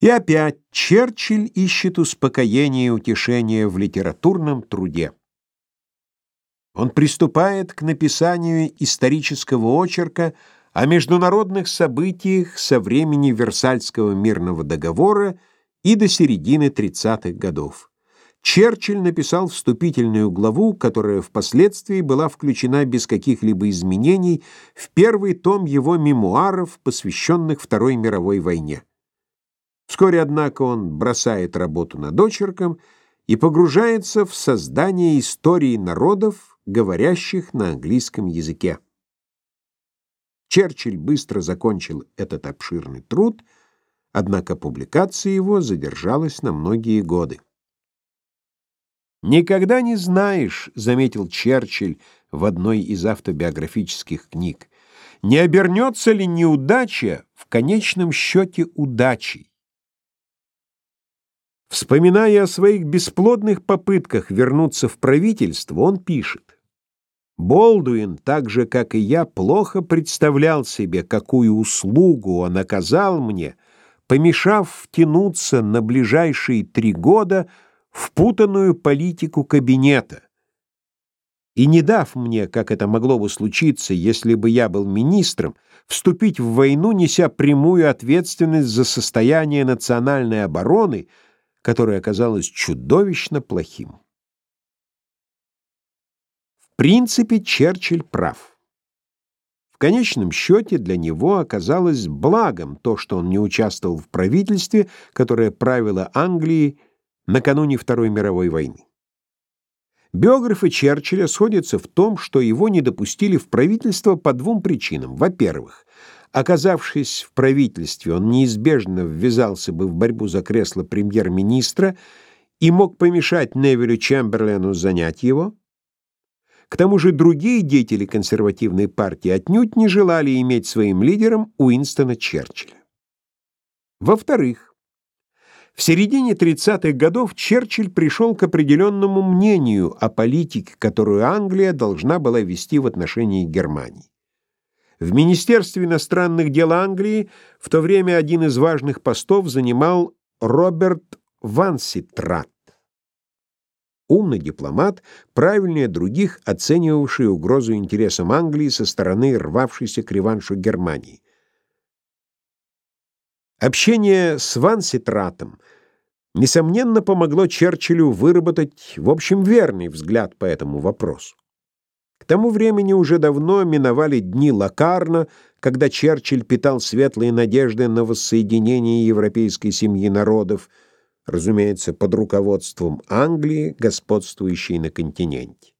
И опять Черчилль ищет успокоения и утешения в литературном труде. Он приступает к написанию исторического очерка о международных событиях со времени Версальского мирного договора и до середины 30-х годов. Черчилль написал вступительную главу, которая впоследствии была включена без каких-либо изменений в первый том его мемуаров, посвященных Второй мировой войне. Вскоре, однако, он бросает работу над очерком и погружается в создание истории народов, говорящих на английском языке. Черчилль быстро закончил этот обширный труд, однако публикация его задержалась на многие годы. «Никогда не знаешь», — заметил Черчилль в одной из автобиографических книг, «не обернется ли неудача в конечном счете удачей?» Вспоминая о своих бесплодных попытках вернуться в правительство, он пишет. Болдуин, так же, как и я, плохо представлял себе, какую услугу он оказал мне, помешав втянуться на ближайшие три года в путанную политику кабинета и не дав мне, как это могло бы случиться, если бы я был министром, вступить в войну, неся прямую ответственность за состояние национальной обороны, которое оказалось чудовищно плохим. В принципе, Черчилль прав. В конечном счете для него оказалось благом то, что он не участвовал в правительстве, которое правило Англией накануне Второй мировой войны. Биографы Черчилля сходятся в том, что его не допустили в правительство по двум причинам. Во-первых, Оказавшись в правительстве, он неизбежно ввязался бы в борьбу за кресло премьер-министра и мог помешать Невилю Чемберлену занять его. К тому же другие деятели консервативной партии отнюдь не желали иметь своим лидером Уинстона Черчилля. Во-вторых, в середине 30-х годов Черчилль пришел к определенному мнению о политике, которую Англия должна была вести в отношении Германии. В Министерстве иностранных дел Англии в то время один из важных постов занимал Роберт Ванситрат. Умный дипломат, правильнее других оценивавший угрозу интересам Англии со стороны рвавшейся к реваншу Германии. Общение с Ванситратом несомненно помогло Черчиллю выработать, в общем, верный взгляд по этому вопросу. К тому времени уже давно миновали дни Лакарна, когда Черчилль питал светлые надежды на воссоединение европейской семьи народов, разумеется, под руководством Англии, господствующей на континенте.